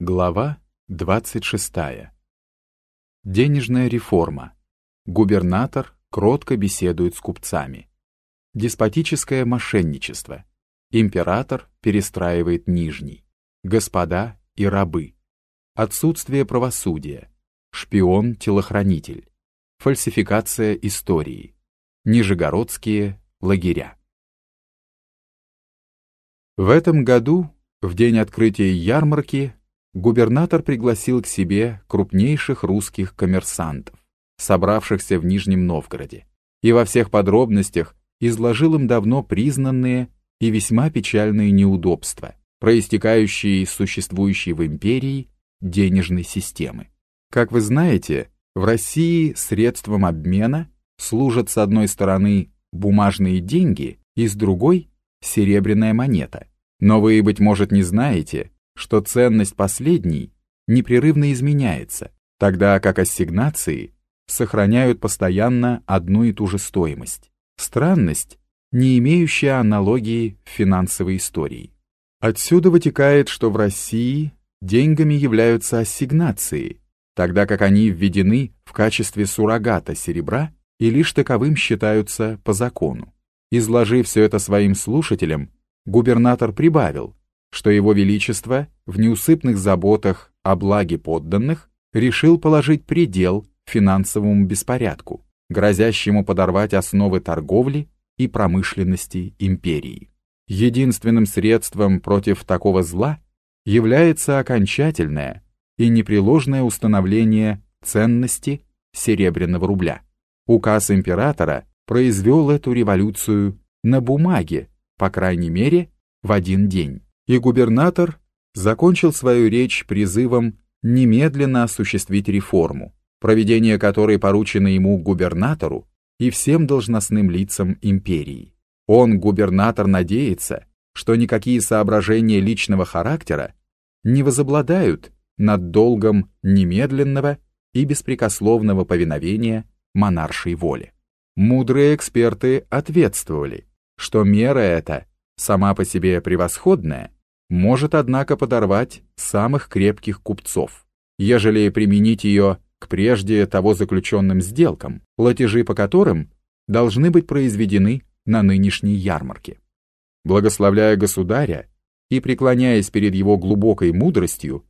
Глава 26. Денежная реформа. Губернатор кротко беседует с купцами. Деспотическое мошенничество. Император перестраивает Нижний. Господа и рабы. Отсутствие правосудия. Шпион-телохранитель. Фальсификация истории. Нижегородские лагеря. В этом году, в день открытия ярмарки, губернатор пригласил к себе крупнейших русских коммерсантов, собравшихся в Нижнем Новгороде, и во всех подробностях изложил им давно признанные и весьма печальные неудобства, проистекающие из существующей в империи денежной системы. Как вы знаете, в России средством обмена служат с одной стороны бумажные деньги и с другой – серебряная монета. Но вы, быть может, не знаете, что ценность последней непрерывно изменяется, тогда как ассигнации сохраняют постоянно одну и ту же стоимость. Странность, не имеющая аналогии в финансовой истории. Отсюда вытекает, что в России деньгами являются ассигнации, тогда как они введены в качестве суррогата серебра и лишь таковым считаются по закону. Изложив все это своим слушателям, губернатор прибавил, что его величество в неусыпных заботах о благе подданных решил положить предел финансовому беспорядку, грозящему подорвать основы торговли и промышленности империи. Единственным средством против такого зла является окончательное и непреложное установление ценности серебряного рубля. Указ императора произвел эту революцию на бумаге, по крайней мере, в один день и губернатор закончил свою речь призывом немедленно осуществить реформу, проведение которой поручено ему губернатору и всем должностным лицам империи. Он, губернатор, надеется, что никакие соображения личного характера не возобладают над долгом немедленного и беспрекословного повиновения монаршей воле. Мудрые эксперты ответствовали, что мера эта, сама по себе превосходная, может, однако, подорвать самых крепких купцов, ежели применить ее к прежде того заключенным сделкам, платежи по которым должны быть произведены на нынешней ярмарке. Благословляя государя и преклоняясь перед его глубокой мудростью,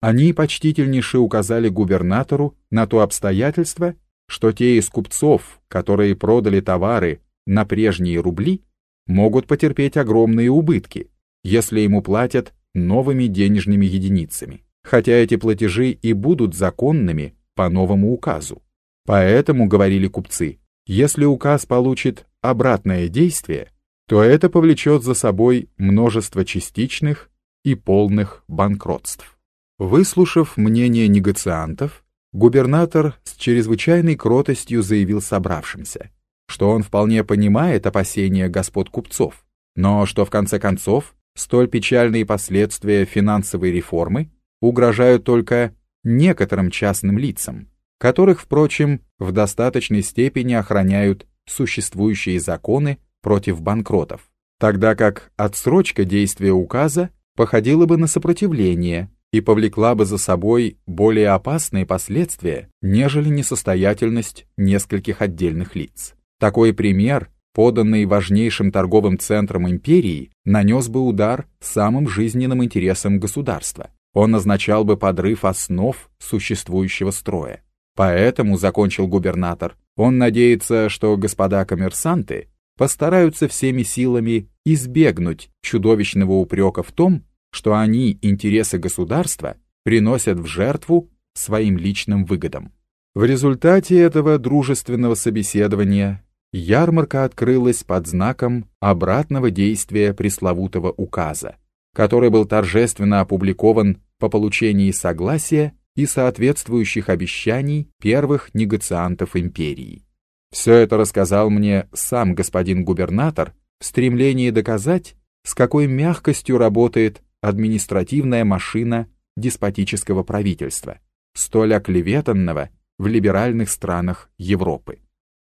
они почтительнейше указали губернатору на то обстоятельство, что те из купцов, которые продали товары на прежние рубли, могут потерпеть огромные убытки, если ему платят новыми денежными единицами, хотя эти платежи и будут законными по новому указу. Поэтому, говорили купцы, если указ получит обратное действие, то это повлечет за собой множество частичных и полных банкротств. Выслушав мнение негациантов, губернатор с чрезвычайной кротостью заявил собравшимся, что он вполне понимает опасения господ купцов, но что в конце концов Столь печальные последствия финансовой реформы угрожают только некоторым частным лицам, которых, впрочем, в достаточной степени охраняют существующие законы против банкротов, тогда как отсрочка действия указа походила бы на сопротивление и повлекла бы за собой более опасные последствия, нежели несостоятельность нескольких отдельных лиц. Такой пример поданный важнейшим торговым центром империи, нанес бы удар самым жизненным интересам государства. Он означал бы подрыв основ существующего строя. Поэтому, закончил губернатор, он надеется, что господа коммерсанты постараются всеми силами избегнуть чудовищного упрека в том, что они интересы государства приносят в жертву своим личным выгодам. В результате этого дружественного собеседования ярмарка открылась под знаком обратного действия пресловутого указа, который был торжественно опубликован по получении согласия и соответствующих обещаний первых негациантов империи. Все это рассказал мне сам господин губернатор в стремлении доказать, с какой мягкостью работает административная машина деспотического правительства, столь оклеветанного в либеральных странах Европы.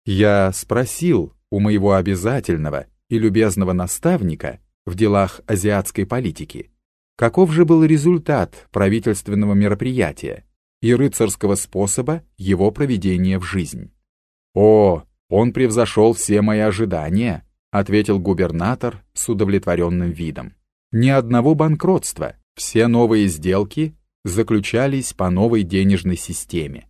Я спросил у моего обязательного и любезного наставника в делах азиатской политики, Каков же был результат правительственного мероприятия и рыцарского способа его проведения в жизнь? О, он превзошел все мои ожидания, ответил губернатор с удовлетворенным видом. Ни одного банкротства, все новые сделки заключались по новой денежной системе.